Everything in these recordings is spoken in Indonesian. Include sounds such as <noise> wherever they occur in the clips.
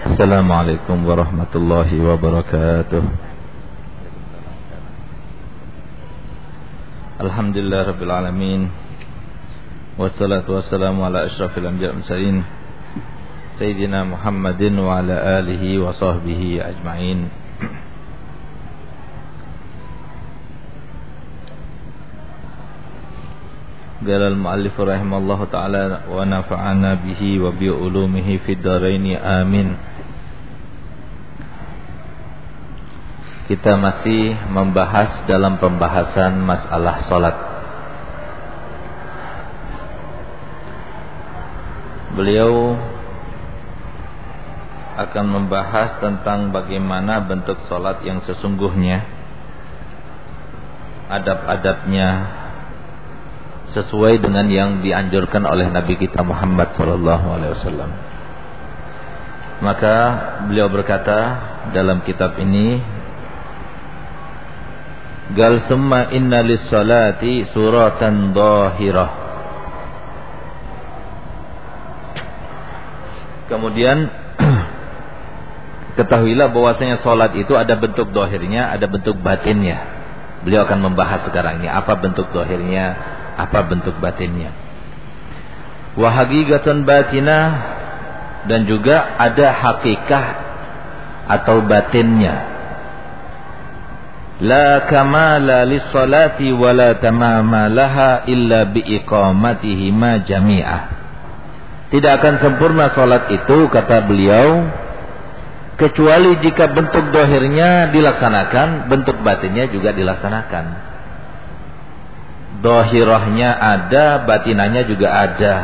السلام عليكم ورحمة الله وبركاته. الحمد لله رب العالمين والصلاة والسلام على أشرف الأنبياء والمرسلين سيدنا محمد وعلى آله وصحبه أجمعين. قال المؤلف رحمه الله تعالى ونفعنا به وبعلومه في الدارين آمين. Kita masih membahas dalam pembahasan masalah salat. Beliau akan membahas tentang bagaimana bentuk salat yang sesungguhnya, adab-adabnya sesuai dengan yang dianjurkan oleh Nabi kita Muhammad wasallam. Maka beliau berkata dalam kitab ini Gal summa inna lis salati suratan dhahirah. Kemudian <clears throat> ketahuilah bahwasanya salat itu ada bentuk dohirnya, ada bentuk batinnya. Beliau akan membahas sekarang ini apa bentuk dohirnya, apa bentuk batinnya. Wa haqiqatan batinah dan juga ada hakikat atau batinnya la kamala lis-salati wa la tamama laha illa jami'ah. Tidak akan sempurna salat itu kata beliau kecuali jika bentuk dohirnya dilaksanakan, bentuk batinnya juga dilaksanakan. Dohirahnya ada, batinanya juga ada.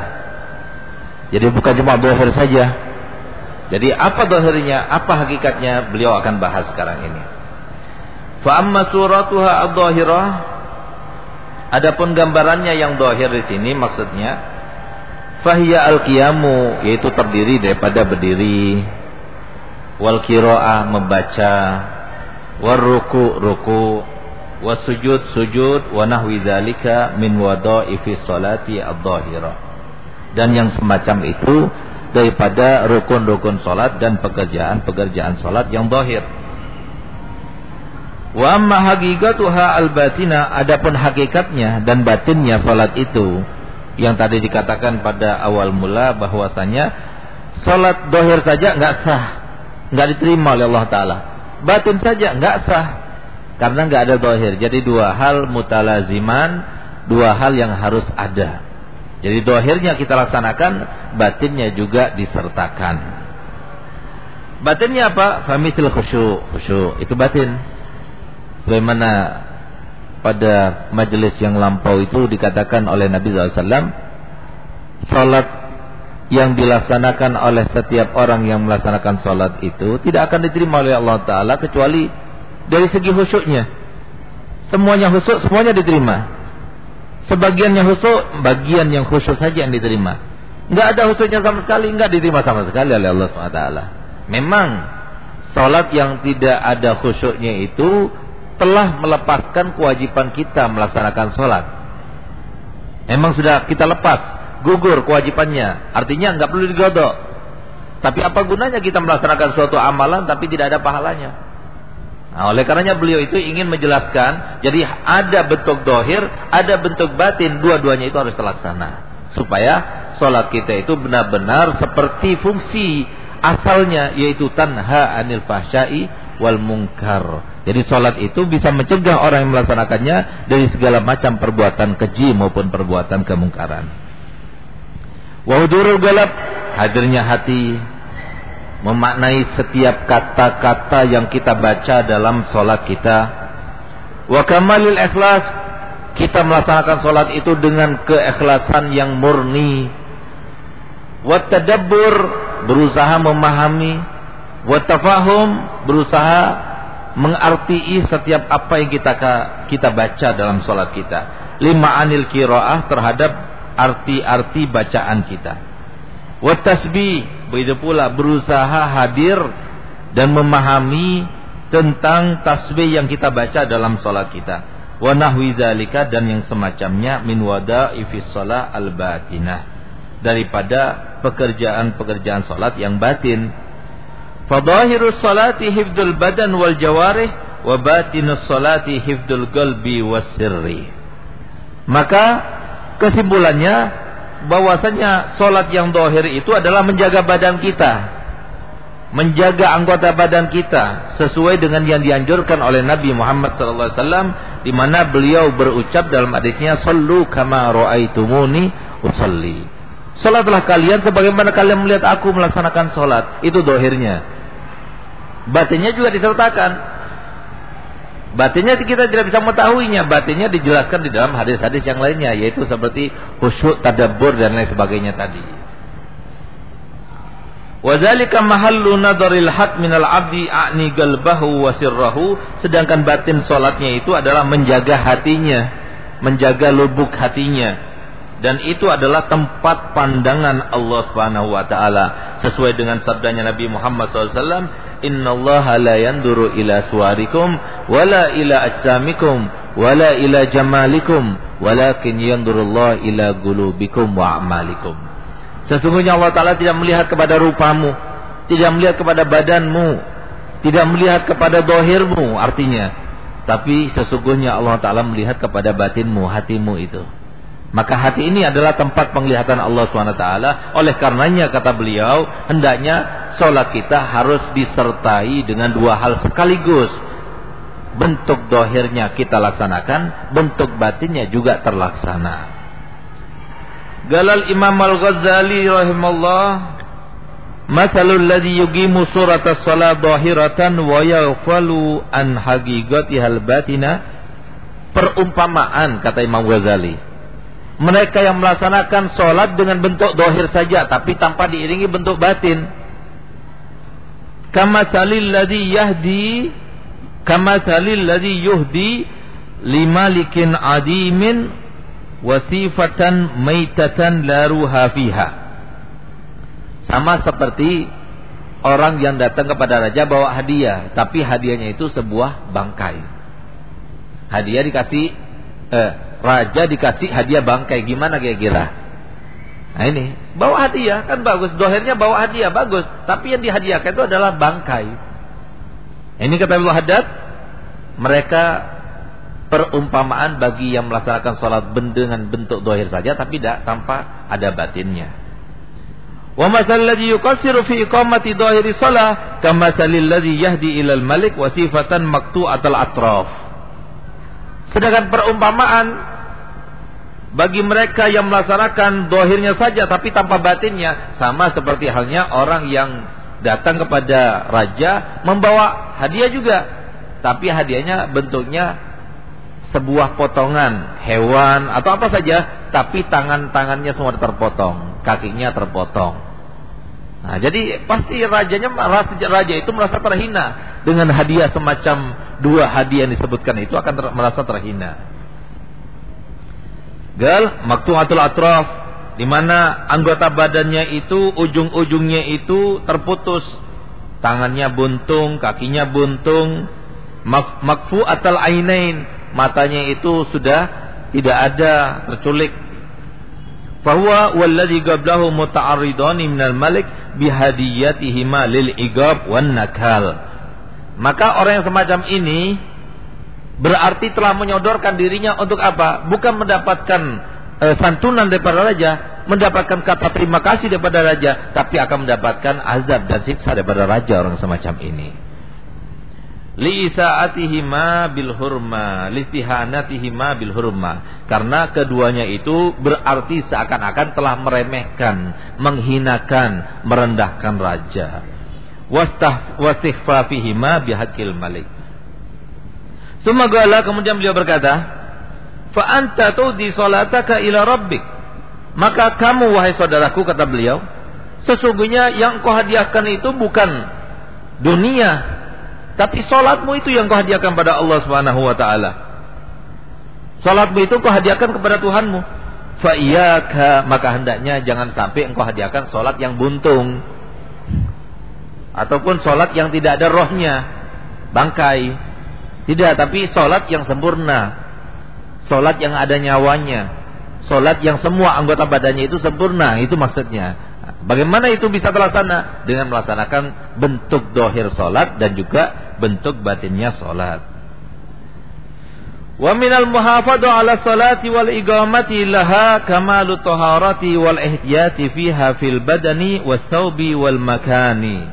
Jadi bukan cuma dohir saja. Jadi apa dohirnya, apa hakikatnya beliau akan bahas sekarang ini. Fa amma suratuha ad-dhahirah. Adapun gambarannya yang dohir di sini maksudnya fahiya al-qiyamu yaitu terdiri daripada berdiri. Wal qiraah membaca. War ruku ruku. Was sujud sujud. Wa nahwi dzalika min wadha'ifi sholati ad-dhahirah. Dan yang semacam itu daripada rukun-rukun salat dan pekerjaan-pekerjaan salat yang zahir. Wa amma haqiqatuha al-batina adapun hakikatnya dan batinnya salat itu yang tadi dikatakan pada awal mula bahwasanya salat dohir saja enggak sah, enggak diterima oleh Allah taala. Batin saja enggak sah karena enggak ada dohir. Jadi dua hal mutalaziman, dua hal yang harus ada. Jadi dohirnya kita laksanakan, batinnya juga disertakan. Batinnya apa? Famisil khusyuk. Khusyuk itu batin. Bagaimana pada majelis yang lampau itu dikatakan oleh Nabi SAW Salat yang dilaksanakan oleh setiap orang yang melaksanakan salat itu Tidak akan diterima oleh Allah Ta'ala kecuali dari segi khusyuknya. Semuanya khusyuk, semuanya diterima. Sebagian yang khusyuk, bagian yang khusyuk saja yang diterima. Enggak ada khusyuknya sama sekali, enggak diterima sama sekali oleh Allah SWT Memang Salat yang tidak ada khusyuknya itu telah melepaskan kewajiban kita melaksanakan sholat. Memang sudah kita lepas, gugur kewajibannya. Artinya nggak perlu digodok. Tapi apa gunanya kita melaksanakan suatu amalan tapi tidak ada pahalanya? Nah, oleh karenanya beliau itu ingin menjelaskan, jadi ada bentuk dohir, ada bentuk batin, dua-duanya itu harus terlaksana. Supaya sholat kita itu benar-benar seperti fungsi asalnya, yaitu tanha anil fahsyai wal munkar jadi sholat itu bisa mencegah orang yang melaksanakannya dari segala macam perbuatan keji maupun perbuatan kemungkaran. Wahudurul galab hadirnya hati memaknai setiap kata-kata yang kita baca dalam sholat kita. Wa kamalil ikhlas kita melaksanakan sholat itu dengan keikhlasan yang murni. Wa tadabbur berusaha memahami. Wa tafahum berusaha mengartii setiap apa yang kita kita baca dalam sholat kita. Lima anil kiroah terhadap arti-arti bacaan kita. Watasbih begitu pula berusaha hadir dan memahami tentang tasbih yang kita baca dalam sholat kita. Wa nahwi zalika dan yang semacamnya min wada ifis al batinah daripada pekerjaan-pekerjaan sholat yang batin Fadahirus salati hifdul badan wal jawarih wa batinus salati hifdul was sirri. Maka kesimpulannya bahwasanya salat yang dohir itu adalah menjaga badan kita, menjaga anggota badan kita sesuai dengan yang dianjurkan oleh Nabi Muhammad SAW di mana beliau berucap dalam hadisnya sallu kama raaitumuni usalli. Salatlah kalian sebagaimana kalian melihat aku melaksanakan salat. Itu dohirnya. Batinnya juga disertakan. Batinnya kita tidak bisa mengetahuinya. Batinnya dijelaskan di dalam hadis-hadis yang lainnya. Yaitu seperti khusyuk, tadabbur dan lain sebagainya tadi. Wazalika mahallu nadaril haq minal abdi a'ni galbahu wa sirrahu. Sedangkan batin solatnya itu adalah menjaga hatinya. Menjaga lubuk hatinya dan itu adalah tempat pandangan Allah Subhanahu wa taala sesuai dengan sabdanya Nabi Muhammad SAW innallaha la yanduru ila suwarikum wala ila ajsamikum wala ila jamalikum walakin yandurullah ila gulubikum wa amalikum. Sesungguhnya Allah taala tidak melihat kepada rupamu tidak melihat kepada badanmu tidak melihat kepada dohirmu artinya. Tapi sesungguhnya Allah taala melihat kepada batinmu hatimu itu maka hati ini adalah tempat penglihatan Allah SWT. Oleh karenanya kata beliau, hendaknya sholat kita harus disertai dengan dua hal sekaligus. Bentuk dohirnya kita laksanakan, bentuk batinnya juga terlaksana. Galal Imam Al-Ghazali rahimahullah, Masalul ladhi yugimu surat as-salat dohiratan wa yaghfalu an haqiqatihal batina. Perumpamaan kata Imam Ghazali mereka yang melaksanakan sholat dengan bentuk dohir saja tapi tanpa diiringi bentuk batin. Kama salil ladhi yahdi kama salil ladhi yuhdi limalikin adimin wasifatan maitatan laruha fiha. Sama seperti orang yang datang kepada raja bawa hadiah tapi hadiahnya itu sebuah bangkai. Hadiah dikasih eh, raja dikasih hadiah bangkai. Gimana kira-kira? Nah ini. Bawa hadiah. Kan bagus. Dohernya bawa hadiah. Bagus. Tapi yang dihadiahkan itu adalah bangkai. Ini kata Abu Haddad mereka perumpamaan bagi yang melaksanakan sholat dengan bentuk dohir saja tapi tidak tanpa ada batinnya. Wa masal ladzi yuqassiru fi iqamati dhahiri shalah kama salil ladzi yahdi ilal malik wa sifatan maqtu'atal atraf Sedangkan perumpamaan bagi mereka yang melaksanakan dohirnya saja tapi tanpa batinnya sama seperti halnya orang yang datang kepada raja membawa hadiah juga. Tapi hadiahnya bentuknya sebuah potongan hewan atau apa saja tapi tangan-tangannya semua terpotong kakinya terpotong nah jadi pasti rajanya raja itu merasa terhina dengan hadiah semacam dua hadiah yang disebutkan itu akan ter, merasa terhina. Gal maktuatul atraf di mana anggota badannya itu ujung-ujungnya itu terputus, tangannya buntung, kakinya buntung, mak, makfu atal ainain, matanya itu sudah tidak ada, terculik. Bahwa walladhi qablahu muta'arridani minal malik bihadiyatihima lil igab wan nakal maka orang yang semacam ini berarti telah menyodorkan dirinya untuk apa? Bukan mendapatkan e, santunan daripada raja, mendapatkan kata terima kasih daripada raja, tapi akan mendapatkan azab dan siksa daripada raja orang semacam ini. Li isaatihima bil hurma, listihanatihima bil hurma. Karena keduanya itu berarti seakan-akan telah meremehkan, menghinakan, merendahkan raja wastah wastighfafihima bihaqil malik. Suma gala kemudian beliau berkata, "Fa anta tudi salataka ila rabbik." Maka kamu wahai saudaraku kata beliau, sesungguhnya yang kau hadiahkan itu bukan dunia, tapi salatmu itu yang kau hadiahkan pada Allah Subhanahu wa taala. Salatmu itu kau hadiahkan kepada Tuhanmu. Fa iyyaka maka hendaknya jangan sampai engkau hadiahkan salat yang buntung ataupun sholat yang tidak ada rohnya bangkai tidak tapi sholat yang sempurna sholat yang ada nyawanya sholat yang semua anggota badannya itu sempurna itu maksudnya bagaimana itu bisa terlaksana? Dengan melaksanakan bentuk dohir solat dan juga bentuk batinnya solat. Wa minal muhafadu ala salati wal igamati laha kamalu taharati wal ihtiyati fiha fil badani was wal makani.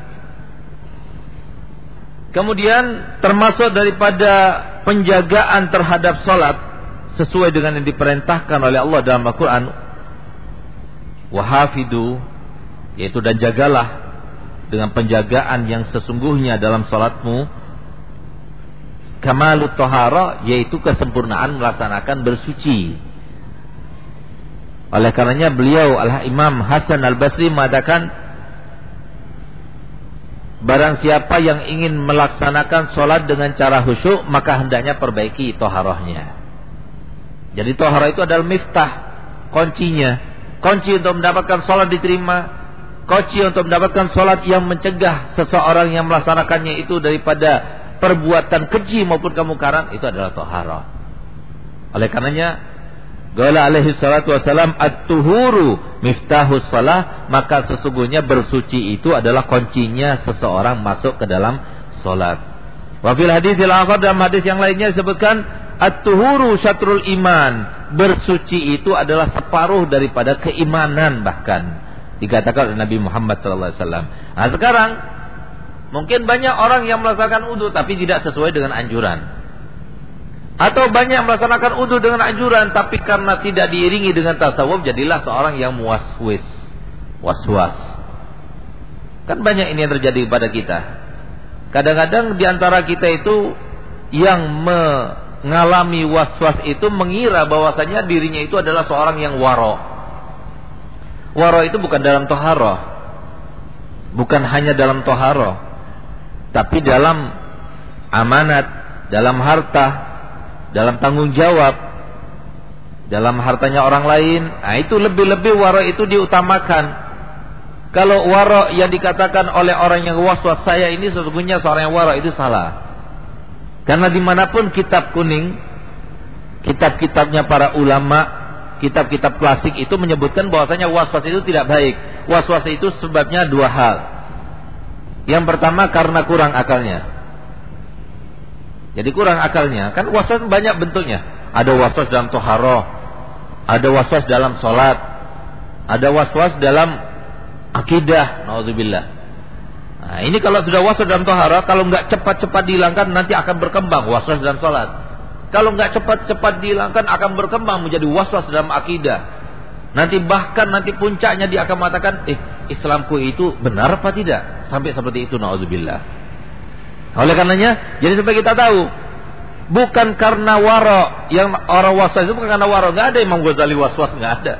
Kemudian termasuk daripada penjagaan terhadap salat sesuai dengan yang diperintahkan oleh Allah dalam Al-Qur'an wahafidu yaitu dan jagalah dengan penjagaan yang sesungguhnya dalam salatmu kamalut tohara yaitu kesempurnaan melaksanakan bersuci. Oleh karenanya beliau al Imam Hasan Al Basri mengatakan barang siapa yang ingin melaksanakan sholat dengan cara khusyuk maka hendaknya perbaiki toharohnya. Jadi tohara itu adalah miftah kuncinya. Kunci untuk mendapatkan sholat diterima Kunci untuk mendapatkan solat yang mencegah seseorang yang melaksanakannya itu daripada perbuatan keji maupun kemungkaran itu adalah tohara. Oleh karenanya Gala alaihi salatu wassalam At-tuhuru miftahus salah Maka sesungguhnya bersuci itu adalah kuncinya seseorang masuk ke dalam solat Wafil hadis dalam hadis yang lainnya disebutkan At-tuhuru syatrul iman Bersuci itu adalah separuh daripada keimanan bahkan dikatakan oleh Nabi Muhammad SAW. Nah sekarang mungkin banyak orang yang melaksanakan wudhu tapi tidak sesuai dengan anjuran. Atau banyak melaksanakan wudhu dengan anjuran tapi karena tidak diiringi dengan tasawuf jadilah seorang yang muaswis, waswas. Kan banyak ini yang terjadi pada kita. Kadang-kadang di antara kita itu yang mengalami waswas itu mengira bahwasanya dirinya itu adalah seorang yang waro Waro itu bukan dalam toharo. Bukan hanya dalam toharo. Tapi dalam amanat, dalam harta, dalam tanggung jawab, dalam hartanya orang lain. Nah itu lebih-lebih waro itu diutamakan. Kalau waro yang dikatakan oleh orang yang waswas saya ini sesungguhnya seorang yang waro itu salah. Karena di mana pun kitab kuning, kitab-kitabnya para ulama kitab-kitab klasik itu menyebutkan bahwasanya waswas itu tidak baik. Waswas itu sebabnya dua hal. Yang pertama karena kurang akalnya. Jadi kurang akalnya. Kan waswas banyak bentuknya. Ada waswas dalam toharoh. Ada waswas dalam sholat. Ada waswas dalam akidah. Nauzubillah. Nah, ini kalau sudah waswas dalam toharoh, kalau nggak cepat-cepat dihilangkan nanti akan berkembang waswas dalam sholat. Kalau nggak cepat-cepat dihilangkan akan berkembang menjadi waswas dalam akidah. Nanti bahkan nanti puncaknya dia akan mengatakan, eh Islamku itu benar apa tidak? Sampai seperti itu, naudzubillah. Oleh karenanya, jadi supaya kita tahu, bukan karena waro yang orang waswas itu bukan karena waro, nggak ada Imam Ghazali waswas nggak ada.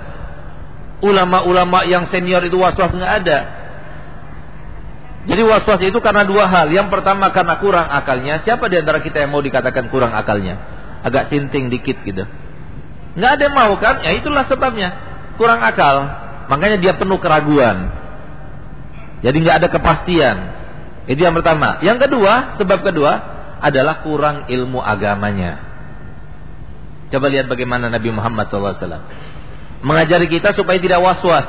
Ulama-ulama yang senior itu waswas nggak ada. Jadi waswas itu karena dua hal. Yang pertama karena kurang akalnya. Siapa di antara kita yang mau dikatakan kurang akalnya? Agak sinting dikit gitu. Nggak ada yang mau kan? Ya itulah sebabnya. Kurang akal. Makanya dia penuh keraguan. Jadi nggak ada kepastian. Itu yang pertama. Yang kedua, sebab kedua adalah kurang ilmu agamanya. Coba lihat bagaimana Nabi Muhammad SAW mengajari kita supaya tidak was-was.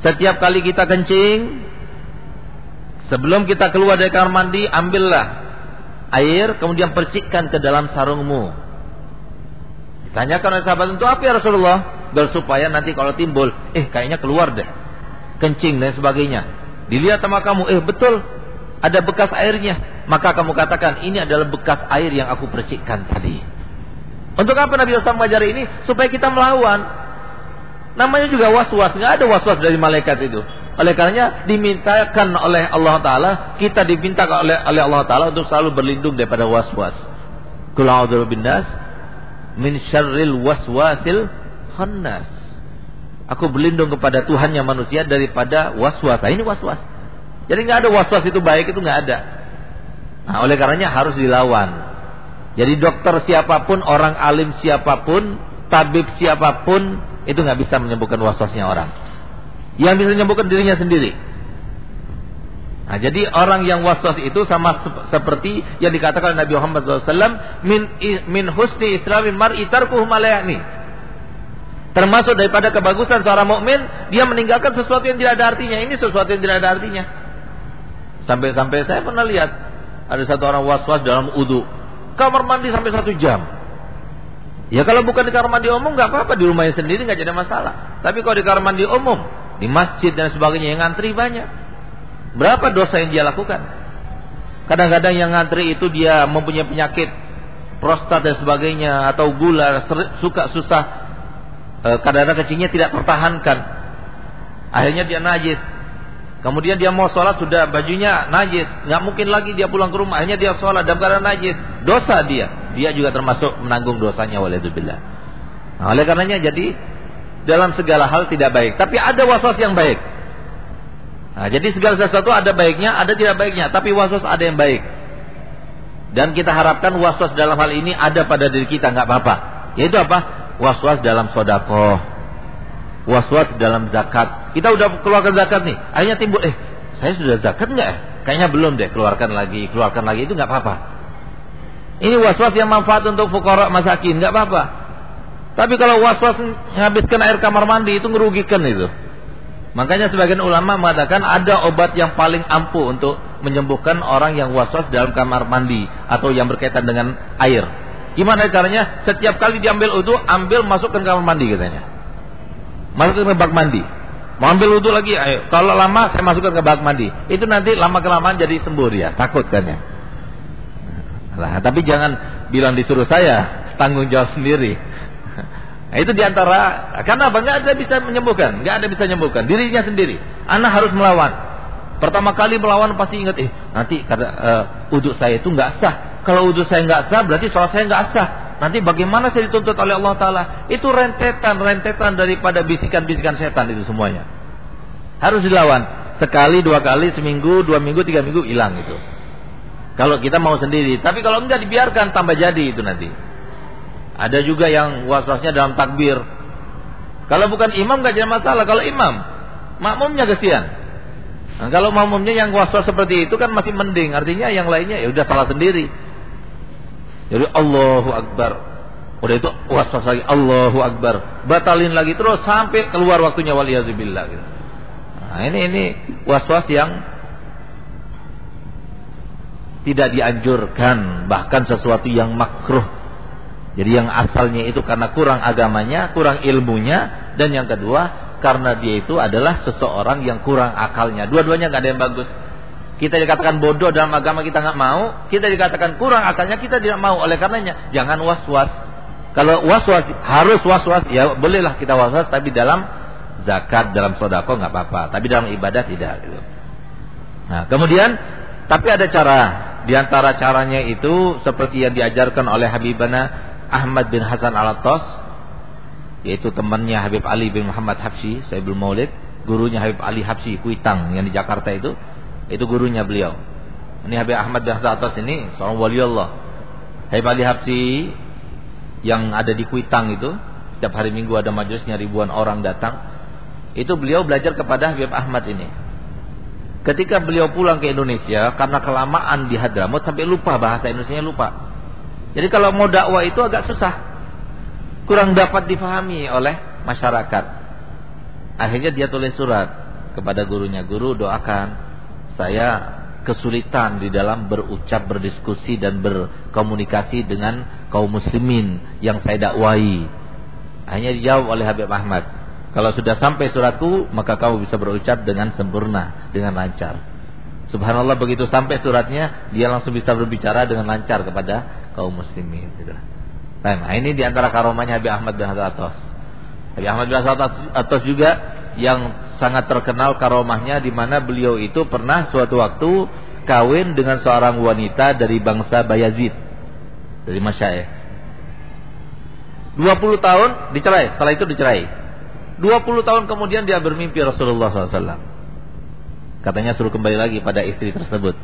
Setiap kali kita kencing, sebelum kita keluar dari kamar mandi, ambillah air kemudian percikkan ke dalam sarungmu. Tanyakan oleh sahabat untuk apa ya Rasulullah? Biar supaya nanti kalau timbul, eh kayaknya keluar deh. Kencing dan sebagainya. Dilihat sama kamu, eh betul ada bekas airnya. Maka kamu katakan ini adalah bekas air yang aku percikkan tadi. Untuk apa Nabi SAW mengajari ini? Supaya kita melawan. Namanya juga was-was. Nggak ada was-was dari malaikat itu. Oleh karenanya dimintakan oleh Allah Taala, kita diminta oleh Allah Taala untuk selalu berlindung daripada was-was. Qul a'udzu binnas min syarril waswasil khannas. Aku berlindung kepada Tuhannya manusia daripada was-was. Nah, ini was-was. Jadi nggak ada was-was itu baik itu nggak ada. Nah, oleh karenanya harus dilawan. Jadi dokter siapa pun, orang alim siapa pun, tabib siapa pun itu nggak bisa menyembuhkan was-wasnya orang yang bisa menyembuhkan dirinya sendiri. Nah, jadi orang yang waswas itu sama seperti yang dikatakan Nabi Muhammad SAW min min husni islamin mar'i tarkuhu. Termasuk daripada kebagusan seorang mukmin, dia meninggalkan sesuatu yang tidak ada artinya. Ini sesuatu yang tidak ada artinya. Sampai-sampai saya pernah lihat ada satu orang was-was dalam udu. Kamar mandi sampai satu jam. Ya kalau bukan di kamar mandi umum nggak apa-apa di rumahnya sendiri nggak ada masalah. Tapi kalau di kamar mandi umum, di masjid dan sebagainya yang ngantri banyak. Berapa dosa yang dia lakukan? Kadang-kadang yang ngantri itu dia mempunyai penyakit prostat dan sebagainya atau gula suka susah Eh, kadang-kadang kecilnya tidak tertahankan. Akhirnya dia najis. Kemudian dia mau sholat sudah bajunya najis, nggak mungkin lagi dia pulang ke rumah. Akhirnya dia sholat dalam keadaan najis, dosa dia. Dia juga termasuk menanggung dosanya walaikumsalam. Nah, oleh karenanya jadi dalam segala hal tidak baik. Tapi ada waswas yang baik. Nah, jadi segala sesuatu ada baiknya, ada tidak baiknya. Tapi waswas ada yang baik. Dan kita harapkan waswas dalam hal ini ada pada diri kita, nggak apa-apa. Yaitu apa? was-was dalam sodako, was-was dalam zakat. Kita udah keluarkan zakat nih, akhirnya timbul, eh saya sudah zakat nggak ya? Kayaknya belum deh, keluarkan lagi, keluarkan lagi itu nggak apa-apa. Ini was-was yang manfaat untuk fukara masakin, nggak apa-apa. Tapi kalau was-was menghabiskan air kamar mandi itu merugikan itu. Makanya sebagian ulama mengatakan ada obat yang paling ampuh untuk menyembuhkan orang yang was-was dalam kamar mandi atau yang berkaitan dengan air. Gimana caranya? Setiap kali diambil udhu, ambil masukkan kamar mandi katanya. Masukkan ke bak mandi. Mau ambil udhu lagi, ayo. Kalau lama saya masukkan ke bak mandi. Itu nanti lama kelamaan jadi sembuh dia. Takut kan ya. Nah, tapi jangan bilang disuruh saya, tanggung jawab sendiri. Nah, itu di antara karena apa? Nggak ada bisa menyembuhkan, nggak ada bisa menyembuhkan dirinya sendiri. Anak harus melawan. Pertama kali melawan pasti ingat, eh nanti karena uh, uduk saya itu nggak sah kalau wudhu saya nggak sah, berarti sholat saya nggak sah. Nanti bagaimana saya dituntut oleh Allah Taala? Itu rentetan-rentetan daripada bisikan-bisikan setan itu semuanya. Harus dilawan. Sekali, dua kali, seminggu, dua minggu, tiga minggu hilang itu. Kalau kita mau sendiri, tapi kalau enggak dibiarkan tambah jadi itu nanti. Ada juga yang was-wasnya dalam takbir. Kalau bukan imam nggak jadi masalah. Kalau imam, makmumnya kesian. Nah, kalau makmumnya yang was-was seperti itu kan masih mending. Artinya yang lainnya ya udah salah sendiri. Jadi Allahu Akbar. Udah itu was-was lagi Allahu Akbar. Batalin lagi terus sampai keluar waktunya waliyazubillah gitu. Nah, ini ini was-was yang tidak dianjurkan, bahkan sesuatu yang makruh. Jadi yang asalnya itu karena kurang agamanya, kurang ilmunya, dan yang kedua karena dia itu adalah seseorang yang kurang akalnya. Dua-duanya nggak ada yang bagus. Kita dikatakan bodoh dalam agama kita nggak mau, kita dikatakan kurang akalnya kita tidak mau. Oleh karenanya jangan was-was. Kalau was-was harus was-was ya bolehlah kita was-was tapi dalam zakat, dalam sodako nggak apa-apa. Tapi dalam ibadah tidak. Gitu. Nah kemudian tapi ada cara. Di antara caranya itu seperti yang diajarkan oleh Habibana Ahmad bin Hasan Al-Attas yaitu temannya Habib Ali bin Muhammad Habsyi, belum Maulid, gurunya Habib Ali Habsyi Kuitang yang di Jakarta itu itu gurunya beliau. Ini Habib Ahmad bin Atas ini seorang wali Allah. Habib Ali Habsi yang ada di Kuitang itu, setiap hari Minggu ada majelisnya ribuan orang datang. Itu beliau belajar kepada Habib Ahmad ini. Ketika beliau pulang ke Indonesia karena kelamaan di Hadramut sampai lupa bahasa Indonesia lupa. Jadi kalau mau dakwah itu agak susah. Kurang dapat difahami oleh masyarakat. Akhirnya dia tulis surat kepada gurunya, "Guru doakan saya kesulitan di dalam berucap, berdiskusi dan berkomunikasi dengan kaum muslimin yang saya dakwai. Hanya dijawab oleh Habib Ahmad, kalau sudah sampai suratku, maka kamu bisa berucap dengan sempurna, dengan lancar. Subhanallah begitu sampai suratnya, dia langsung bisa berbicara dengan lancar kepada kaum muslimin. Gitu. Nah, ini di antara karomanya Habib Ahmad bin Hasan Atos. Habib Ahmad bin Hasan Atos juga yang sangat terkenal karomahnya di mana beliau itu pernah suatu waktu kawin dengan seorang wanita dari bangsa Bayazid dari Masyaih. 20 tahun dicerai, setelah itu dicerai. 20 tahun kemudian dia bermimpi Rasulullah SAW. Katanya suruh kembali lagi pada istri tersebut.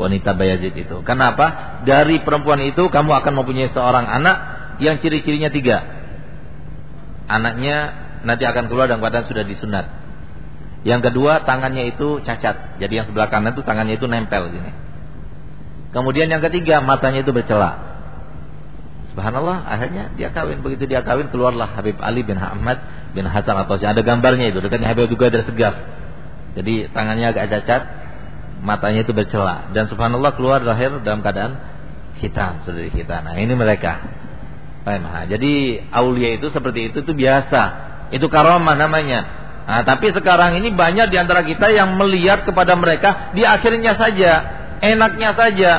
Wanita Bayazid itu. Kenapa? Dari perempuan itu kamu akan mempunyai seorang anak yang ciri-cirinya tiga. Anaknya nanti akan keluar dalam keadaan sudah disunat. Yang kedua tangannya itu cacat. Jadi yang sebelah kanan itu tangannya itu nempel gini. Kemudian yang ketiga matanya itu bercela. Subhanallah, akhirnya dia kawin. Begitu dia kawin, keluarlah Habib Ali bin Ahmad bin Hasan atau ada gambarnya itu. Dekatnya Habib juga ada segaf. Jadi tangannya agak cacat, matanya itu bercela. Dan subhanallah keluar lahir dalam keadaan hitam, saudari kita. Nah ini mereka. Nah, jadi aulia itu seperti itu itu biasa. Itu karomah namanya. Nah, tapi sekarang ini banyak di antara kita yang melihat kepada mereka di akhirnya saja, enaknya saja,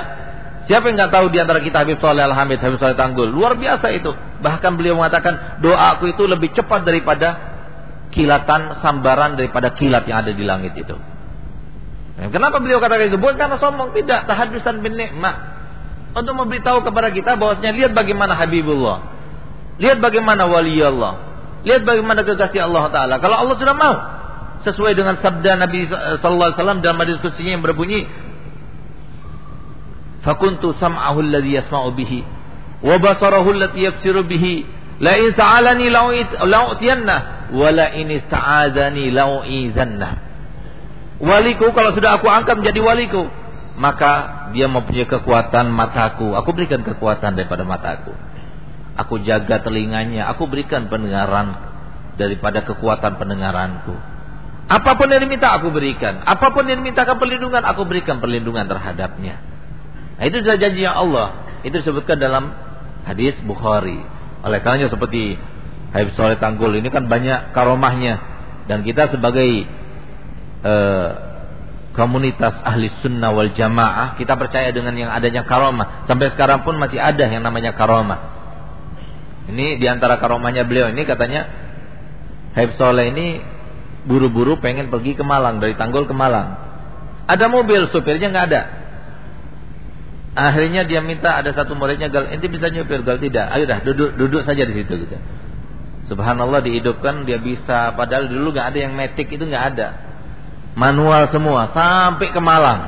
Siapa yang nggak tahu di antara kita Habib Soleh Al-Hamid, Habib Soleh Tanggul? Luar biasa itu. Bahkan beliau mengatakan doaku itu lebih cepat daripada kilatan sambaran daripada kilat yang ada di langit itu. Nah, kenapa beliau katakan itu? Bukan karena sombong, tidak. Tahadusan bin nikmah. Untuk memberitahu kepada kita bahwasanya lihat bagaimana Habibullah. Lihat bagaimana wali Allah. Lihat bagaimana kekasih Allah Ta'ala. Kalau Allah sudah mau. Sesuai dengan sabda Nabi Sallallahu dalam hadis yang berbunyi fakuntu sam'ahu alladhi yasma'u bihi wa basarahu allati bihi la in sa'alani la'utiyanna wa la in ista'adani waliku kalau sudah aku angkat menjadi waliku. Maka dia mempunyai kekuatan mataku. Aku berikan kekuatan daripada mataku. Aku jaga telinganya. Aku berikan pendengaran daripada kekuatan pendengaranku. Apa pun yang diminta aku berikan. Apa pun yang dimintakan perlindungan aku berikan perlindungan terhadapnya. Nah, itu sudah janji Allah. Itu disebutkan dalam hadis Bukhari. Oleh karenanya seperti Habib Soleh Tanggul ini kan banyak karomahnya. Dan kita sebagai uh, komunitas ahli sunnah wal jamaah kita percaya dengan yang adanya karomah. Sampai sekarang pun masih ada yang namanya karomah. Ini di antara karomahnya beliau. Ini katanya Habib Soleh ini buru-buru pengen pergi ke Malang dari Tanggul ke Malang. Ada mobil supirnya nggak ada. Akhirnya dia minta ada satu muridnya gal, ente bisa nyupir? Gal tidak. Ayo dah duduk duduk saja di situ gitu. Subhanallah dihidupkan dia bisa. Padahal dulu nggak ada yang metik itu nggak ada. Manual semua sampai ke Malang.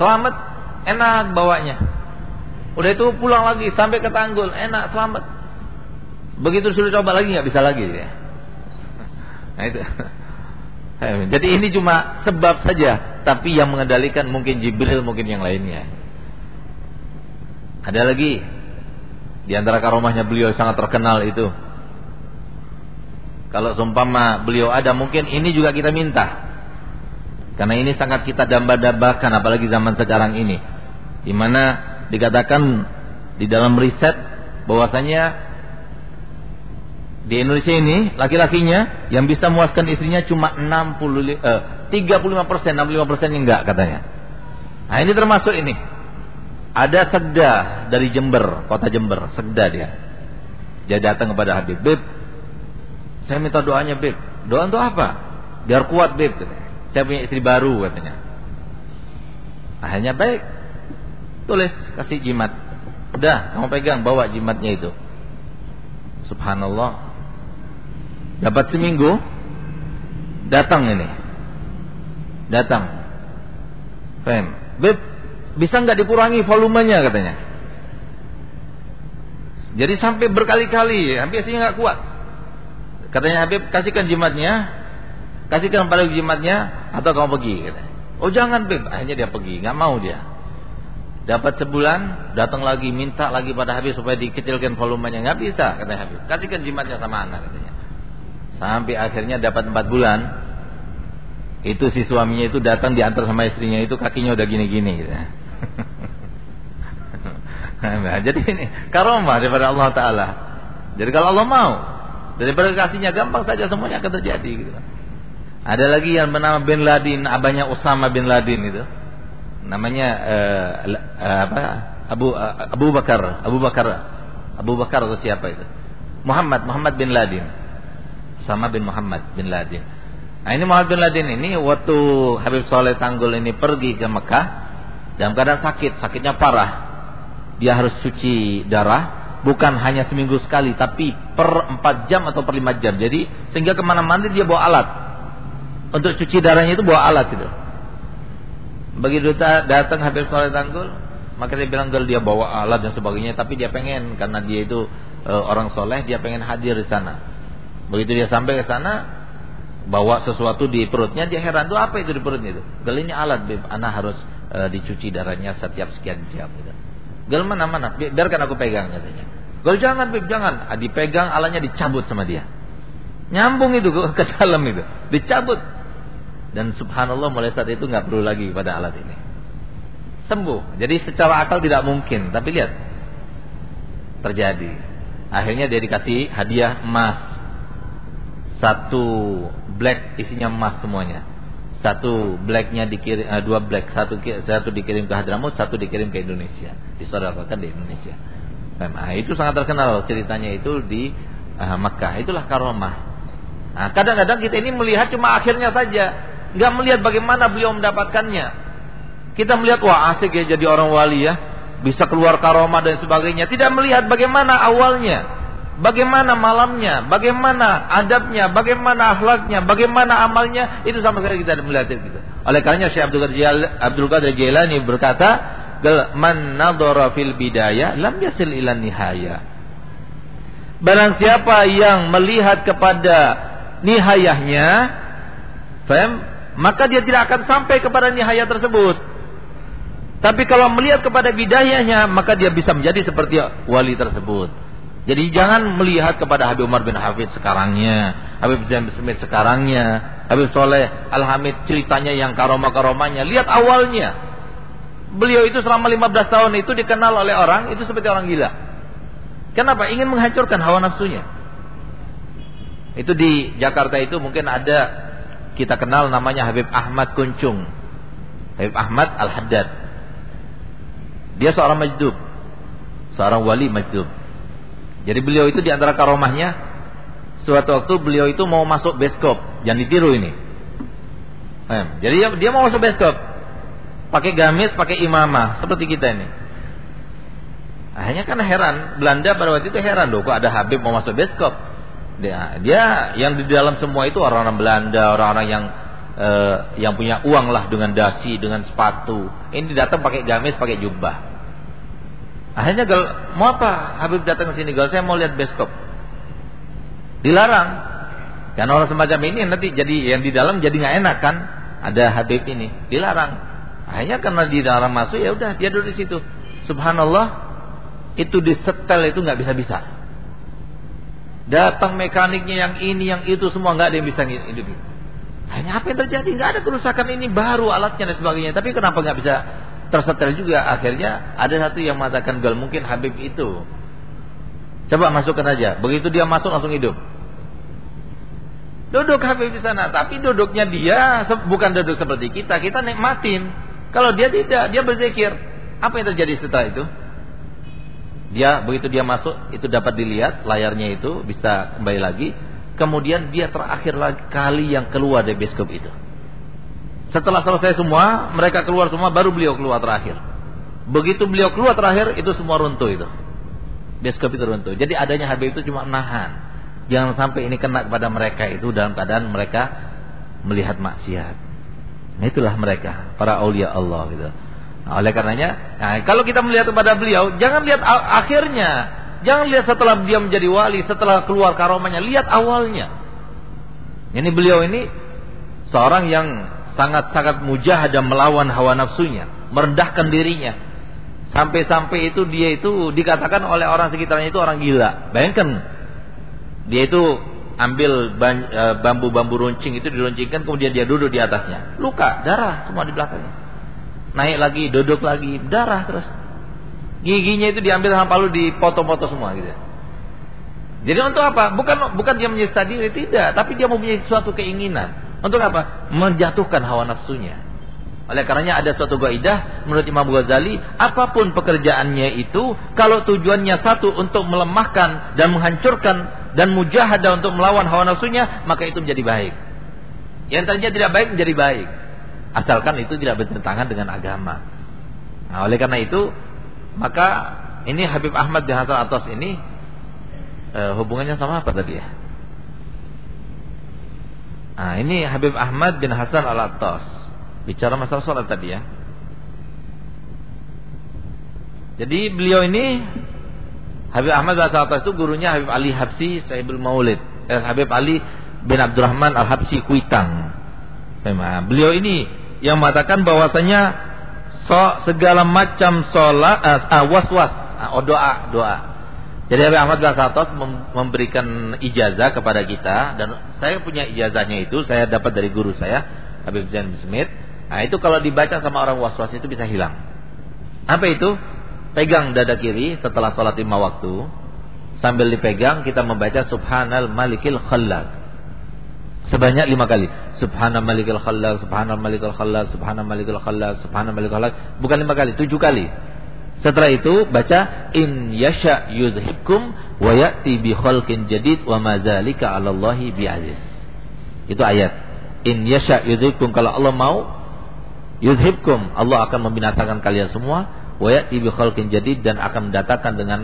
Selamat enak bawanya. Udah itu pulang lagi sampai ke Tanggul enak selamat. Begitu sudah coba lagi nggak bisa lagi ya. Nah itu. <laughs> Jadi ini cuma sebab saja, tapi yang mengendalikan mungkin Jibril, mungkin yang lainnya. Ada lagi di antara karomahnya beliau sangat terkenal itu. Kalau seumpama beliau ada mungkin ini juga kita minta. Karena ini sangat kita damba-dambakan apalagi zaman sekarang ini. Di mana dikatakan di dalam riset bahwasanya di Indonesia ini laki-lakinya yang bisa memuaskan istrinya cuma 60 eh, 35 persen, 65 persen enggak katanya. Nah ini termasuk ini ada segda dari Jember, kota Jember, segda dia. Dia datang kepada Habib, Bib, saya minta doanya Bib. Doa untuk apa? Biar kuat Bib. Saya punya istri baru katanya. Akhirnya baik. Tulis, kasih jimat. Udah, kamu pegang, bawa jimatnya itu. Subhanallah. Dapat seminggu, datang ini. Datang. Fem. Bib, bisa nggak dikurangi volumenya katanya. Jadi sampai berkali-kali, hampir sih nggak kuat. Katanya Habib, kasihkan jimatnya, kasihkan pada jimatnya, atau kamu pergi. Katanya. Oh jangan Habib, akhirnya dia pergi, nggak mau dia. Dapat sebulan, datang lagi, minta lagi pada Habib supaya dikecilkan volumenya, nggak bisa katanya Habib. Kasihkan jimatnya sama anak katanya. Sampai akhirnya dapat empat bulan, itu si suaminya itu datang diantar sama istrinya itu kakinya udah gini-gini gitu. <laughs> nah, jadi ini karomah daripada Allah Taala. Jadi kalau Allah mau, daripada kasihnya gampang saja semuanya akan terjadi. Gitu. Ada lagi yang bernama Bin Laden, abahnya Usama bin Laden itu. Namanya uh, uh, apa? Abu uh, Abu Bakar, Abu Bakar, Abu Bakar atau siapa itu? Muhammad, Muhammad bin Laden. Sama bin Muhammad bin Laden. Nah ini Muhammad bin Laden ini waktu Habib Soleh Tanggul ini pergi ke Mekah, dalam keadaan sakit, sakitnya parah. Dia harus cuci darah, bukan hanya seminggu sekali, tapi per 4 jam atau per 5 jam. Jadi sehingga ke mana-mana dia bawa alat. Untuk cuci darahnya itu bawa alat itu. Begitu datang Habib Soleh Tanggul, maka dia bilang dia bawa alat dan sebagainya, tapi dia pengen karena dia itu e, orang soleh, dia pengen hadir di sana. Begitu dia sampai ke sana, bawa sesuatu di perutnya, dia heran tuh apa itu di perutnya itu. Gal ini alat, Beb. Anak harus e, dicuci darahnya setiap sekian jam gitu. Gal mana mana, biarkan aku pegang katanya. Gal jangan Bib, jangan. Ah, dipegang alanya dicabut sama dia. Nyambung itu ke dalam itu, dicabut. Dan subhanallah mulai saat itu nggak perlu lagi pada alat ini. Sembuh. Jadi secara akal tidak mungkin, tapi lihat terjadi. Akhirnya dia dikasih hadiah emas. Satu black isinya emas semuanya. Satu blacknya dikirim, uh, dua black, satu satu dikirim ke Hadramut, satu dikirim ke Indonesia, disaudarakan di Indonesia. Nah, itu sangat terkenal ceritanya itu di uh, Makkah. Itulah karomah. Nah, kadang-kadang kita ini melihat cuma akhirnya saja, nggak melihat bagaimana beliau mendapatkannya. Kita melihat wah asik ya jadi orang wali ya, bisa keluar karomah dan sebagainya. Tidak melihat bagaimana awalnya. Bagaimana malamnya, bagaimana adabnya, bagaimana akhlaknya, bagaimana amalnya, itu sama sekali kita melihat itu. Oleh karenanya Syekh Abdul Qadir, Abdul Qadir Jailani berkata, "Man nadhara fil bidayah lam yasil ila nihaya." Barang siapa yang melihat kepada nihayahnya, faham? Maka dia tidak akan sampai kepada nihaya tersebut. Tapi kalau melihat kepada bidayahnya, maka dia bisa menjadi seperti wali tersebut. Jadi jangan melihat kepada Habib Umar bin Hafid sekarangnya, Habib Zain Smith sekarangnya, Habib Soleh Al-Hamid ceritanya yang karoma-karomanya. Lihat awalnya. Beliau itu selama 15 tahun itu dikenal oleh orang itu seperti orang gila. Kenapa? Ingin menghancurkan hawa nafsunya. Itu di Jakarta itu mungkin ada kita kenal namanya Habib Ahmad Kuncung. Habib Ahmad Al-Haddad. Dia seorang majdub. Seorang wali majdub jadi beliau itu di antara karomahnya suatu waktu beliau itu mau masuk beskop, jangan ditiru ini. Jadi dia, dia mau masuk beskop, pakai gamis, pakai imamah seperti kita ini. Akhirnya kan heran, Belanda pada waktu itu heran loh, kok ada Habib mau masuk beskop. Dia, dia yang di dalam semua itu orang-orang Belanda, orang-orang yang eh, yang punya uang lah dengan dasi, dengan sepatu. Ini datang pakai gamis, pakai jubah. Akhirnya gal, mau apa Habib datang ke sini? Gal saya mau lihat beskop. Dilarang. Karena orang semacam ini nanti jadi yang di dalam jadi nggak enak kan? Ada Habib ini, dilarang. Akhirnya karena di dalam masuk ya udah dia duduk di situ. Subhanallah, itu di setel itu nggak bisa-bisa. Datang mekaniknya yang ini, yang itu semua nggak ada yang bisa hidup. Hanya apa yang terjadi? Nggak ada kerusakan ini baru alatnya dan sebagainya. Tapi kenapa nggak bisa tersetel juga? Akhirnya ada satu yang mengatakan gal mungkin Habib itu. Coba masukkan aja. Begitu dia masuk langsung hidup. Duduk Habib di sana tapi duduknya dia bukan duduk seperti kita. Kita nikmatin. Kalau dia tidak dia berzikir. Apa yang terjadi setelah itu dia begitu dia masuk itu dapat dilihat layarnya itu bisa kembali lagi kemudian dia terakhir kali yang keluar dari bioskop itu setelah selesai semua, mereka keluar semua, baru beliau keluar terakhir. Begitu beliau keluar terakhir, itu semua runtuh itu. Bioskop itu runtuh. Jadi adanya Habib itu cuma nahan. Jangan sampai ini kena kepada mereka itu dalam keadaan mereka melihat maksiat. Nah itulah mereka, para aulia Allah gitu. Nah, oleh karenanya, nah, kalau kita melihat kepada beliau, jangan lihat akhirnya. Jangan lihat setelah dia menjadi wali, setelah keluar karomanya, lihat awalnya. Ini beliau ini seorang yang sangat-sangat mujahadah melawan hawa nafsunya, merendahkan dirinya. Sampai-sampai itu dia itu dikatakan oleh orang sekitarnya itu orang gila. Bayangkan dia itu ambil e, bambu-bambu runcing itu diruncingkan kemudian dia duduk di atasnya. Luka, darah semua di belakangnya. Naik lagi, duduk lagi, darah terus. Giginya itu diambil sama palu dipotong-potong semua gitu. Jadi untuk apa? Bukan bukan dia menyiksa diri tidak, tapi dia mempunyai suatu keinginan. Untuk apa? Menjatuhkan hawa nafsunya. Oleh karenanya ada suatu kaidah menurut Imam Ghazali, apa pun pekerjaannya itu, kalau tujuannya satu untuk melemahkan dan menghancurkan dan mujahadah untuk melawan hawa nafsunya, maka itu menjadi baik. Yang tadinya tidak baik menjadi baik. Asalkan itu tidak bertentangan dengan agama. Nah, oleh karena itu, maka ini Habib Ahmad bin Hasan Atas ini eh, hubungannya sama apa tadi ya? Nah, ini Habib Ahmad bin Hasan Al-Attas. Bicara masalah sholat tadi ya. Jadi beliau ini Habib Ahmad bin Hasan itu gurunya Habib Ali Habsi Sahibul Maulid. Eh, Habib Ali bin Abdurrahman Al-Habsi Kuitang. Memang beliau ini yang mengatakan bahwasanya so, segala macam sholat uh, uh, was was uh, oh, doa doa jadi Habib Ahmad Basatos memberikan ijazah kepada kita dan saya punya ijazahnya itu saya dapat dari guru saya Habib Zain Smith. Nah itu kalau dibaca sama orang was-was itu bisa hilang. Apa itu? Pegang dada kiri setelah sholat lima waktu. Sambil dipegang kita membaca Subhanal Malikil Khallal. Sebanyak lima kali. Subhanal Malikil Khallal, Subhanal Malikil Khallal, Subhanal Malikil Khallal, Subhanal Malikil Khallal. Bukan lima kali, tujuh kali. Setelah itu baca in yasha yuzhikum wa ya'ti bi khalqin jadid wa ma dzalika 'ala Allahi bi'aziz. Itu ayat. In yasha yuzhikum kalau Allah mau yuzhibkum Allah akan membinasakan kalian semua wa ya'ti bi khalqin jadid dan akan mendatangkan dengan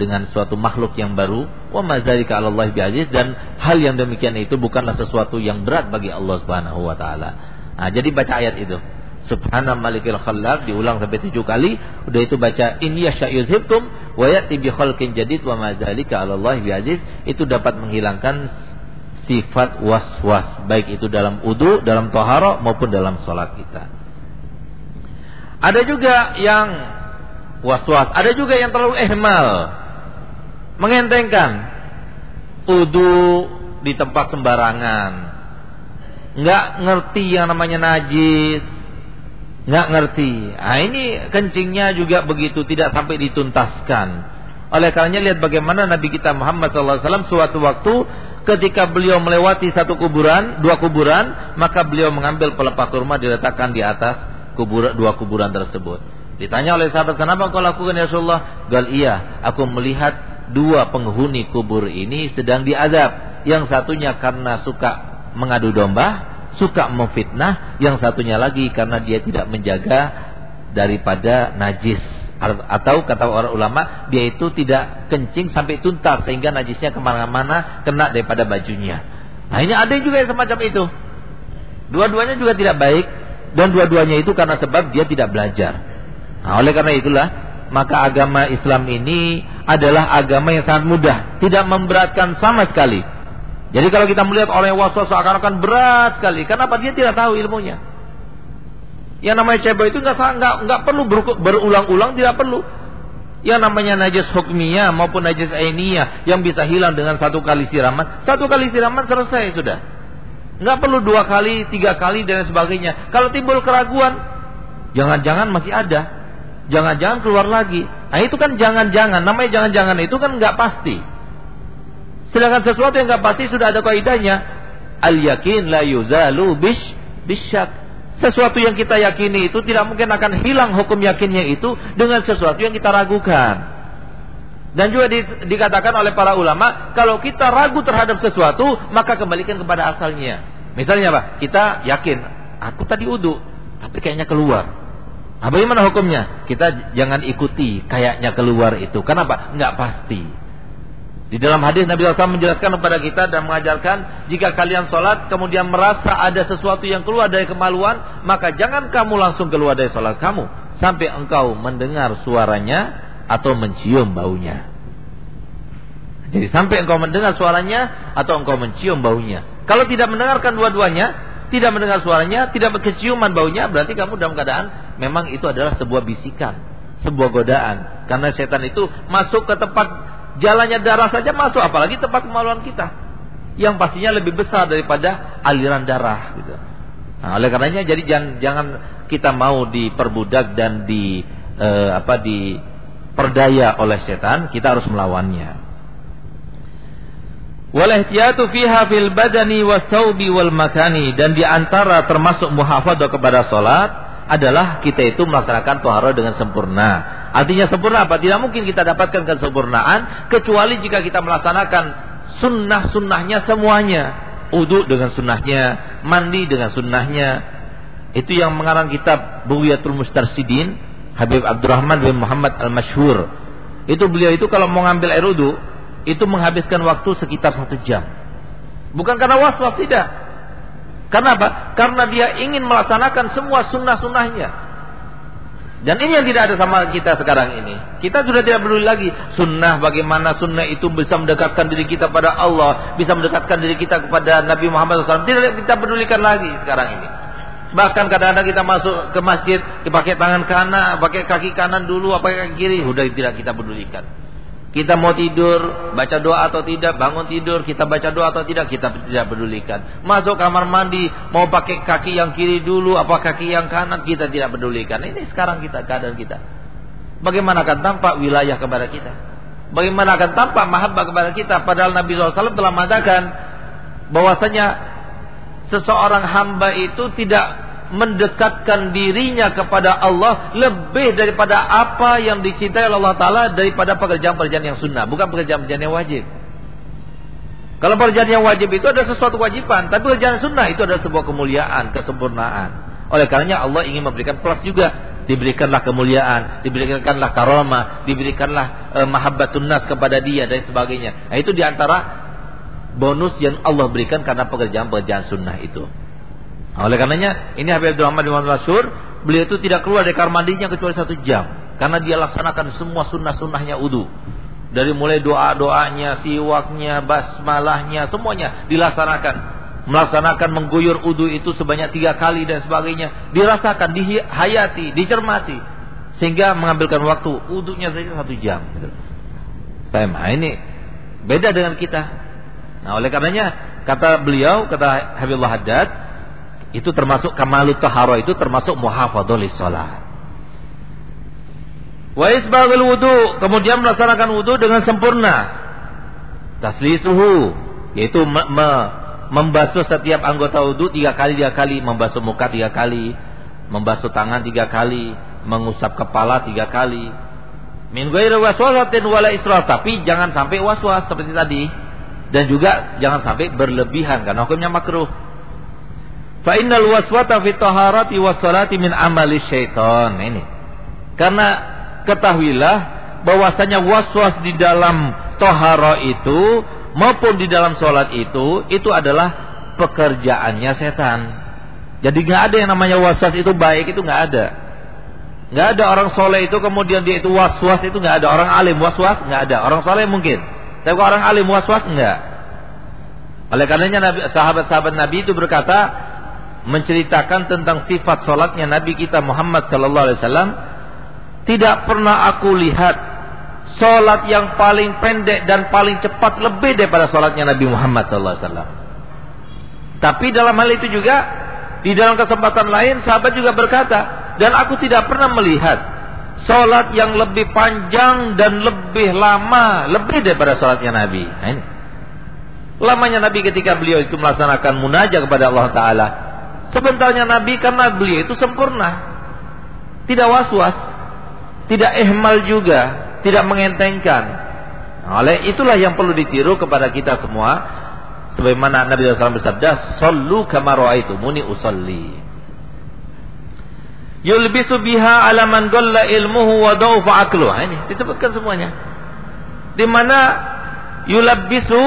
dengan suatu makhluk yang baru wa ma dzalika 'ala Allahi bi'aziz dan hal yang demikian itu bukanlah sesuatu yang berat bagi Allah Subhanahu wa taala. Nah, jadi baca ayat itu. Subhana malikil khallaq diulang sampai tujuh kali. Udah itu baca in yasha yuzhibkum wa ya'ti bi khalqin jadid wa ma dzalika 'ala Allah aziz. Itu dapat menghilangkan sifat was-was baik itu dalam udu, dalam tohara maupun dalam sholat kita. Ada juga yang was-was, ada juga yang terlalu ehmal. Mengentengkan udu di tempat sembarangan. Enggak ngerti yang namanya najis, nggak ngerti. Nah, ini kencingnya juga begitu tidak sampai dituntaskan. Oleh karenanya lihat bagaimana Nabi kita Muhammad SAW suatu waktu ketika beliau melewati satu kuburan, dua kuburan, maka beliau mengambil pelepah kurma diletakkan di atas kubur, dua kuburan tersebut. Ditanya oleh sahabat, kenapa kau lakukan ya Rasulullah? Gal iya, aku melihat dua penghuni kubur ini sedang diazab. Yang satunya karena suka mengadu domba, suka memfitnah, yang satunya lagi karena dia tidak menjaga daripada najis atau kata orang ulama dia itu tidak kencing sampai tuntas sehingga najisnya ke mana-mana kena daripada bajunya. Nah ini ada juga yang semacam itu. Dua-duanya juga tidak baik dan dua-duanya itu karena sebab dia tidak belajar. Nah, oleh karena itulah maka agama Islam ini adalah agama yang sangat mudah, tidak memberatkan sama sekali. Jadi kalau kita melihat orang yang waswas seakan-akan berat sekali. Kenapa? Dia tidak tahu ilmunya. Yang namanya cebok itu nggak nggak nggak perlu berulang-ulang, tidak perlu. Yang namanya najis hukmiyah maupun najis ainiyah yang bisa hilang dengan satu kali siraman, satu kali siraman selesai sudah. Nggak perlu dua kali, tiga kali dan sebagainya. Kalau timbul keraguan, jangan-jangan masih ada, jangan-jangan keluar lagi. Nah itu kan jangan-jangan. Namanya jangan-jangan itu kan nggak pasti. Sedangkan sesuatu yang nggak pasti sudah ada kaidahnya. Al yakin la yuzalu bish bisyak. Sesuatu yang kita yakini itu tidak mungkin akan hilang hukum yakinnya itu dengan sesuatu yang kita ragukan. Dan juga di, dikatakan oleh para ulama, kalau kita ragu terhadap sesuatu, maka kembalikan kepada asalnya. Misalnya apa? Kita yakin, aku tadi udu, tapi kayaknya keluar. Nah, bagaimana hukumnya? Kita jangan ikuti kayaknya keluar itu. Kenapa? Enggak pasti. Di dalam hadis Nabi SAW menjelaskan kepada kita dan mengajarkan jika kalian sholat kemudian merasa ada sesuatu yang keluar dari kemaluan maka jangan kamu langsung keluar dari sholat kamu sampai engkau mendengar suaranya atau mencium baunya. Jadi sampai engkau mendengar suaranya atau engkau mencium baunya. Kalau tidak mendengarkan dua-duanya, tidak mendengar suaranya, tidak keciuman baunya, berarti kamu dalam keadaan memang itu adalah sebuah bisikan, sebuah godaan. Karena setan itu masuk ke tempat jalannya darah saja masuk apalagi tempat kemaluan kita yang pastinya lebih besar daripada aliran darah gitu. Nah, oleh karenanya jadi jangan jangan kita mau diperbudak dan di eh, apa diperdaya oleh setan, kita harus melawannya. Wal ihtiyatu fiha fil badani was wal makani dan di antara termasuk muhafadzah kepada salat adalah kita itu melaksanakan tohara dengan sempurna. Artinya sempurna apa? Tidak mungkin kita dapatkan kesempurnaan kecuali jika kita melaksanakan sunnah-sunnahnya semuanya. Udu dengan sunnahnya, mandi dengan sunnahnya. Itu yang mengarang kitab Buwiyatul Mustarsidin, Habib Abdurrahman bin Muhammad Al-Mashhur. Itu beliau itu kalau mau ngambil air udu, itu menghabiskan waktu sekitar satu jam. Bukan karena was-was, tidak. Karena apa? Karena dia ingin melaksanakan semua sunnah-sunnahnya. Dan ini yang tidak ada sama kita sekarang ini. Kita sudah tidak peduli lagi sunnah bagaimana sunnah itu bisa mendekatkan diri kita pada Allah, bisa mendekatkan diri kita kepada Nabi Muhammad SAW. Tidak kita pedulikan lagi sekarang ini. Bahkan kadang-kadang kita masuk ke masjid, pakai tangan kanan, pakai kaki kanan dulu, apa kaki kiri, sudah tidak kita pedulikan. Kita mau tidur, baca doa atau tidak, bangun tidur, kita baca doa atau tidak, kita tidak pedulikan. Masuk kamar mandi, mau pakai kaki yang kiri dulu, apa kaki yang kanan, kita tidak pedulikan. Ini sekarang kita keadaan kita. Bagaimana akan tampak wilayah kepada kita? Bagaimana akan tampak mahabbah kepada kita? Padahal Nabi SAW telah mengatakan bahwasanya seseorang hamba itu tidak mendekatkan dirinya kepada Allah lebih daripada apa yang dicintai oleh Allah Ta'ala daripada pekerjaan-pekerjaan yang sunnah. Bukan pekerjaan-pekerjaan yang wajib. Kalau pekerjaan yang wajib itu ada sesuatu kewajiban. Tapi pekerjaan sunnah itu adalah sebuah kemuliaan, kesempurnaan. Oleh karenanya Allah ingin memberikan plus juga. Diberikanlah kemuliaan, diberikanlah karomah, diberikanlah eh, mahabbatun nas kepada dia dan sebagainya. Nah, itu di antara bonus yang Allah berikan karena pekerjaan-pekerjaan sunnah itu. Nah, oleh karenanya ini Habib Abdul Rahman bin Masyur, beliau itu tidak keluar dari kamar mandinya kecuali satu jam karena dia laksanakan semua sunnah-sunnahnya udu. Dari mulai doa-doanya, siwaknya, basmalahnya, semuanya dilaksanakan. Melaksanakan mengguyur udu itu sebanyak tiga kali dan sebagainya. Dirasakan, dihayati, dicermati. Sehingga mengambilkan waktu. Udunya saja satu jam. Nah, ini beda dengan kita. Nah oleh karenanya kata beliau, kata Habibullah Haddad, itu termasuk kamalut tahara itu termasuk muhafadzah sholat. Wa isbaghul wudu, kemudian melaksanakan wudu dengan sempurna. Taslisuhu, yaitu me me membasuh setiap anggota wudu tiga kali tiga kali, membasuh muka tiga kali, membasuh tangan tiga kali, mengusap kepala tiga kali. Min ghairi waswasatin wala israf, tapi jangan sampai waswas seperti tadi. Dan juga jangan sampai berlebihan karena hukumnya makruh. Fa innal waswata fi taharati wassalati min amali syaitan. Nah, ini. Karena ketahuilah bahwasanya waswas di dalam tohara itu maupun di dalam sholat itu itu adalah pekerjaannya setan. Jadi nggak ada yang namanya waswas itu baik itu nggak ada. Nggak ada orang soleh itu kemudian dia itu waswas itu nggak ada orang alim waswas nggak ada orang soleh mungkin. Tapi orang alim waswas nggak. Oleh karenanya sahabat-sahabat Nabi itu berkata, menceritakan tentang sifat solatnya Nabi kita Muhammad Sallallahu Alaihi Wasallam tidak pernah aku lihat solat yang paling pendek dan paling cepat lebih daripada solatnya Nabi Muhammad Sallallahu Alaihi Wasallam. Tapi dalam hal itu juga di dalam kesempatan lain sahabat juga berkata dan aku tidak pernah melihat solat yang lebih panjang dan lebih lama lebih daripada solatnya Nabi. Nah, ini. Lamanya Nabi ketika beliau itu melaksanakan munajat kepada Allah Taala Sebenarnya Nabi karena beliau itu sempurna. Tidak was-was. Tidak ehmal juga. Tidak mengentengkan. Nah, oleh itulah yang perlu ditiru kepada kita semua. Sebagaimana Nabi SAW bersabda. Sallu itu muni usalli. Yulbisu biha ala man galla ilmuhu wa da'ufa aklu. Nah, ini disebutkan semuanya. Di mana yulabbisu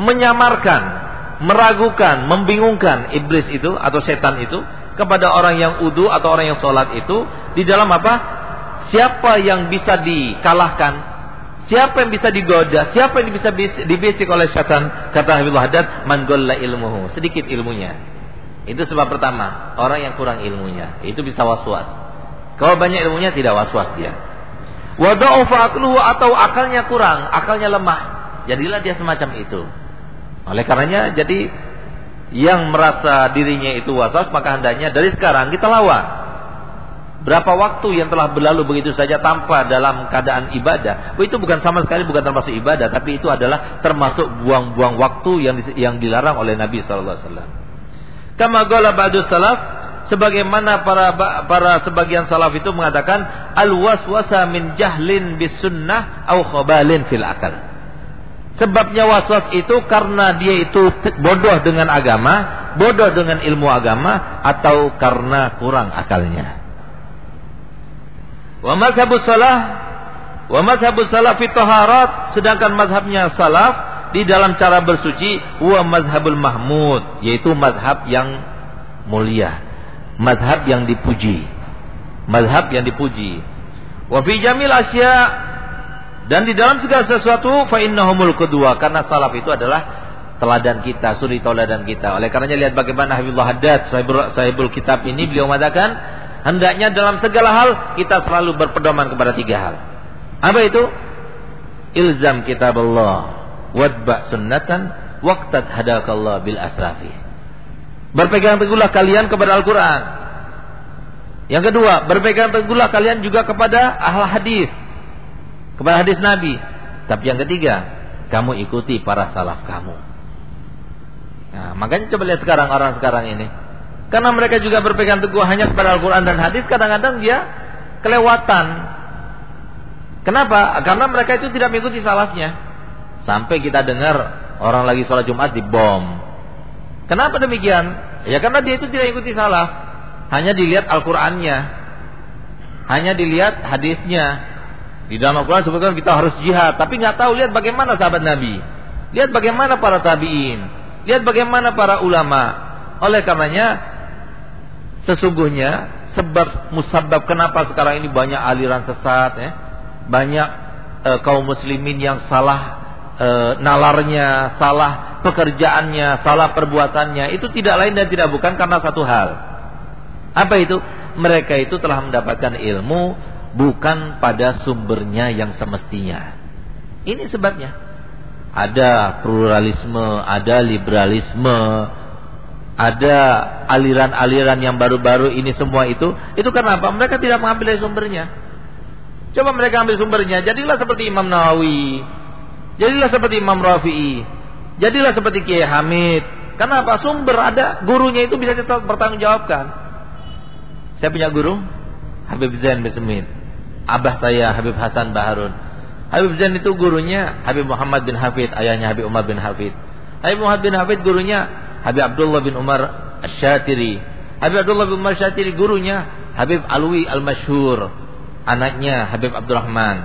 menyamarkan meragukan, membingungkan iblis itu atau setan itu kepada orang yang udu atau orang yang sholat itu di dalam apa? Siapa yang bisa dikalahkan? Siapa yang bisa digoda? Siapa yang bisa dibisik oleh setan? Kata Habibullah Haddad, man ilmuhu. Sedikit ilmunya. Itu sebab pertama, orang yang kurang ilmunya. Itu bisa was-was. Kalau banyak ilmunya tidak was-was dia. Wada'ufa atau akalnya kurang, akalnya lemah. Jadilah dia semacam itu. Oleh karenanya jadi yang merasa dirinya itu waswas maka hendaknya dari sekarang kita lawan. Berapa waktu yang telah berlalu begitu saja tanpa dalam keadaan ibadah, oh, itu bukan sama sekali bukan termasuk ibadah, tapi itu adalah termasuk buang-buang waktu yang yang dilarang oleh Nabi sallallahu alaihi wasallam. Kama qala ba'du salaf sebagaimana para para sebagian salaf itu mengatakan al waswasa min jahlin bis sunnah au khabalin fil akal. Sebabnya waswas itu karena dia itu bodoh dengan agama, bodoh dengan ilmu agama, atau karena kurang akalnya. Wa mazhabus salah, wa mazhabus salah fi taharat, sedangkan mazhabnya salaf di dalam cara bersuci, wa mazhabul mahmud, yaitu mazhab yang mulia, mazhab yang dipuji, mazhab yang dipuji. Wa fi jamil asya' Dan di dalam segala sesuatu fa innahumul kedua karena salaf itu adalah teladan kita, suri teladan kita. Oleh karenanya lihat bagaimana Habibullah Haddad, sahibul, sahibul kitab ini beliau mengatakan, hendaknya dalam segala hal kita selalu berpedoman kepada tiga hal. Apa itu? Ilzam kitab Allah, wadba sunnatan, waqtat hadakallah bil asrafi. Berpegang teguhlah kalian kepada Al-Quran. Yang kedua, berpegang teguhlah kalian juga kepada ahli hadis. Kepada hadis Nabi. Tapi yang ketiga, kamu ikuti para salaf kamu. Nah, makanya coba lihat sekarang orang sekarang ini. Karena mereka juga berpegang teguh hanya kepada Al-Quran dan hadis, kadang-kadang dia kelewatan. Kenapa? Karena mereka itu tidak mengikuti salafnya. Sampai kita dengar orang lagi sholat Jumat dibom. Kenapa demikian? Ya karena dia itu tidak ikuti salaf. Hanya dilihat Al-Qur'annya. Hanya dilihat hadisnya. Di dalam Al-Quran sebutkan kita harus jihad, tapi nggak tahu lihat bagaimana sahabat Nabi. Lihat bagaimana para tabi'in. Lihat bagaimana para ulama. Oleh karenanya sesungguhnya sebab musabab kenapa sekarang ini banyak aliran sesat ya. Banyak e, kaum muslimin yang salah e, nalarnya, salah pekerjaannya, salah perbuatannya itu tidak lain dan tidak bukan karena satu hal. Apa itu? Mereka itu telah mendapatkan ilmu bukan pada sumbernya yang semestinya. Ini sebabnya ada pluralisme, ada liberalisme, ada aliran-aliran yang baru-baru ini semua itu, itu karena apa? Mereka tidak mengambil dari sumbernya. Coba mereka ambil sumbernya, jadilah seperti Imam Nawawi, jadilah seperti Imam Rafi'i, jadilah seperti Kiai Hamid. Kenapa? Sumber ada, gurunya itu bisa kita bertanggung jawabkan. Saya punya guru, Habib Zain bin Abah saya Habib Hasan Baharun. Habib Zain itu gurunya Habib Muhammad bin Hafid, ayahnya Habib Umar bin Hafid. Habib Muhammad bin Hafid gurunya Habib Abdullah bin Umar Asy-Syatiri. Habib Abdullah bin Umar Syatiri gurunya Habib Alwi Al-Masyhur, anaknya Habib Abdurrahman.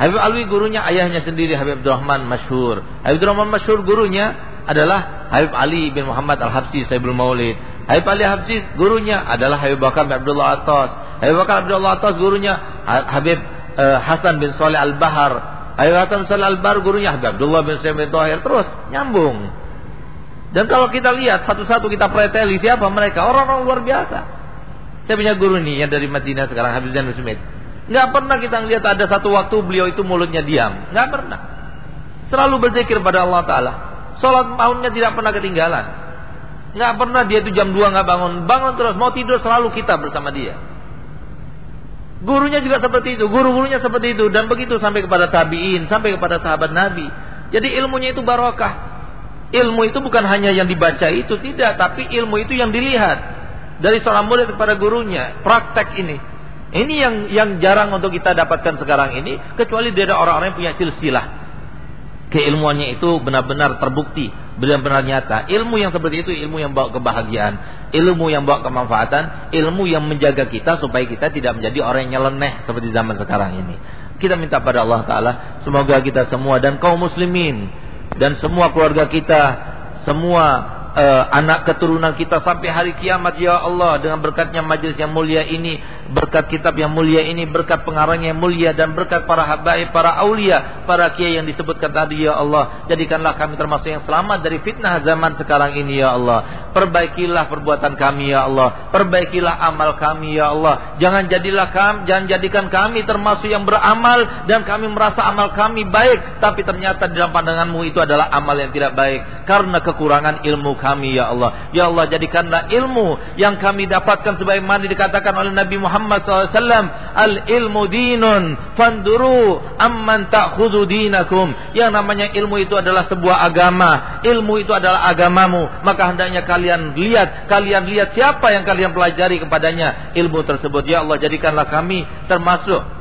Habib Alwi gurunya ayahnya sendiri Habib Abdurrahman Masyhur. Habib Abdurrahman Masyhur gurunya adalah Habib Ali bin Muhammad Al-Habsi Saibul Maulid. Habib Ali Habsi gurunya adalah Habib Bakar bin Abdullah Atas. Habib Bakar Abdullah Atas gurunya Habib uh, Hasan bin Saleh Al-Bahar. Ayu Hasan Saleh Al-Bahar gurunya Abdullah bin Sa'id bin Tahir terus nyambung. Dan kalau kita lihat satu-satu kita preteli siapa mereka? Orang-orang luar biasa. Saya punya guru yang dari Madinah sekarang Habib Zainul Smith. Enggak pernah kita lihat ada satu waktu beliau itu mulutnya diam. Enggak pernah. Selalu berzikir pada Allah Taala. Salat malamnya tidak pernah ketinggalan. Enggak pernah dia itu jam 2 enggak bangun. Bangun terus mau tidur selalu kita bersama dia. Gurunya juga seperti itu, guru-gurunya seperti itu dan begitu sampai kepada tabi'in, sampai kepada sahabat Nabi. Jadi ilmunya itu barokah. Ilmu itu bukan hanya yang dibaca itu tidak, tapi ilmu itu yang dilihat dari seorang murid kepada gurunya, praktek ini. Ini yang yang jarang untuk kita dapatkan sekarang ini kecuali dari orang-orang yang punya silsilah. Keilmuannya itu benar-benar terbukti, benar-benar nyata. Ilmu yang seperti itu ilmu yang bawa kebahagiaan ilmu yang bawa kemanfaatan, ilmu yang menjaga kita supaya kita tidak menjadi orang yang nyeleneh seperti zaman sekarang ini. Kita minta pada Allah Ta'ala, semoga kita semua dan kaum muslimin, dan semua keluarga kita, semua uh, anak keturunan kita sampai hari kiamat ya Allah dengan berkatnya majlis yang mulia ini berkat kitab yang mulia ini berkat pengarangnya yang mulia dan berkat para habaib para aulia para kiai yang disebutkan tadi ya Allah jadikanlah kami termasuk yang selamat dari fitnah zaman sekarang ini ya Allah. Perbaikilah perbuatan kami ya Allah. Perbaikilah amal kami ya Allah. Jangan jadilah kami jangan jadikan kami termasuk yang beramal dan kami merasa amal kami baik tapi ternyata dalam pandanganmu itu adalah amal yang tidak baik karena kekurangan ilmu kami ya Allah. Ya Allah jadikanlah ilmu yang kami dapatkan sebagaimana dikatakan oleh Nabi Muhammad SAW. Al ilmu dinun fanduru amman ta'khudhu dinakum. Yang namanya ilmu itu adalah sebuah agama. Ilmu itu adalah agamamu. Maka hendaknya kalian lihat, kalian lihat siapa yang kalian pelajari kepadanya ilmu tersebut. Ya Allah jadikanlah kami termasuk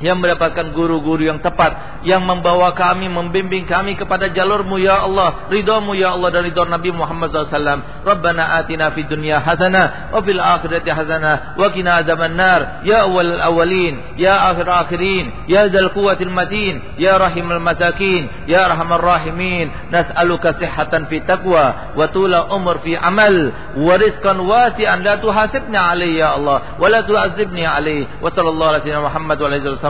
yang mendapatkan guru-guru yang tepat. Yang membawa kami membimbing kami kepada jalurmu ya Allah. Ridhamu ya Allah dan ridha Nabi Muhammad SAW Rabbana atina fid dunya hasanah wa fil akhirati hasanah wa qina adzaban nar ya awwal awwalin ya akhir akhirin ya dzal quwwatil matin ya rahimul masakin ya arhamar rahimin. Nas'aluka sihhatan fi taqwa wa tula umur fi amal wa rizqan wasi'an. La tuhasibna alayhi ya Allah wa la tu'adzibni alayhi. Wa sallallahu alaihi wa Muhammad wa alihi